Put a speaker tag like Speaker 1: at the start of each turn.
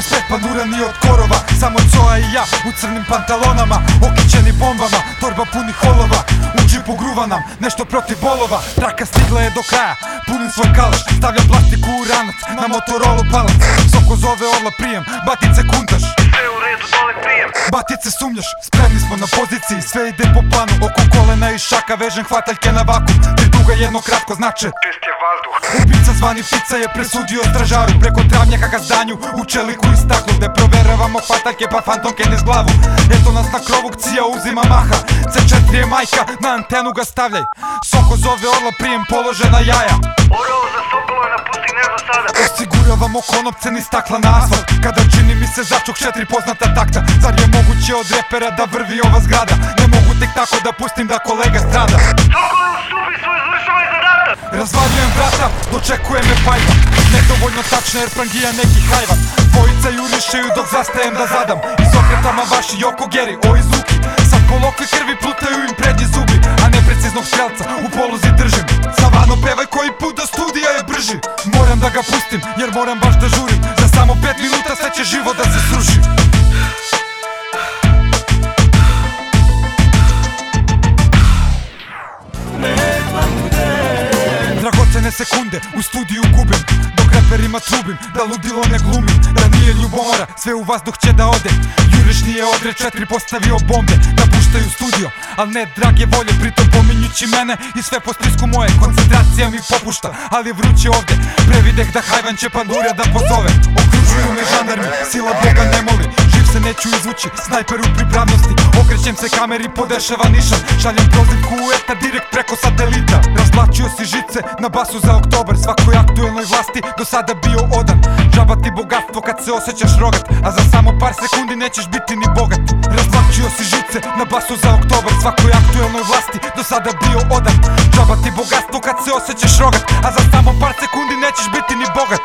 Speaker 1: Traka spet pandurani od korova. Samo coa i ja u crnim pantalonama Okićeni bombama, torba puni holova U džipu gruva nam, nešto protiv bolova. Traka stigla je do kraja, punim svoj kalaš Stavljam plastiku u ranac, na motorolu palac Soko zove orla prijem, batice kuntaš
Speaker 2: prijem
Speaker 1: Batice sumnjaš, spremni smo na poziciji Sve ide po planu, oko kolena i šaka Vežem hvataljke na vaku, tri duga jedno kratko znače.
Speaker 2: Čist je vazduh.
Speaker 1: Ubica zvani ptica je presudio stražaru. Preko travnjaka ga zdanju u čeliku i staklu Gde proveravamo hvataljke pa fantomke niz glavu Eto nas na krovu cija uzima maha. C4 je majka, na antenu ga stavljaj. Soko zove orla prijem položena jaja.
Speaker 2: Orao sada.
Speaker 1: Osiguravamo konopce ni stakla na asfalt Kada čini mi se začuk četiri poznata takta Zar je moguće od repera da vrvi ova zgrada? Ne mogu tek tako da pustim da kolega strada.
Speaker 2: Sokolo ustupi svoj izvršavaj zadatak.
Speaker 1: Razvaljujem vrata, dočekuje me fajta. Nedovoljno tačno jer prangija neki hajvan Dvojica jurišeju dok zastajem da zadam. Iz okretama vaši Joko Geri, o iz Luki Sad kolokve krvi plutaju im prednji zubi A nepreciznog strelca u poluzi držim. Savano pevaj koji jer moram baš da žurim. Za samo pet minuta sve će živo da se sruši. Dragocene sekunde u studiju gubim Dok raperima trubim da ludilo ne glumim Da nije ljubomora, sve u vazduh će da ode. Juriš nije odre, četiri postavio bombe Da puštaju studio, al ne drage volje Pritom pominjući mene i sve po spisku moje Koncentracija mi popušta, ali vruće ovde Prevideh da hajvan će pandurja da pozove. Okružuju me žandarmi, sila Boga ne moli Živ se neću izvući, snajper u pripravnosti. Okrećem se kameri, podešava nišan Šaljem prozivku u etar direkt preko satelita. Razvlačio si žice na basu za oktobar Svakoj aktuelnoj vlasti do sada bio odan Džaba ti bogatstvo kad se osjećaš rogat A za samo par sekundi nećeš biti ni bogat. Razvlačio si žice na basu za oktobar Svakoj aktuelnoj vlasti do sada bio odan. Džaba ti bogatstvo kad se osjećaš rogat A za samo par sekundi nećeš biti ni bogat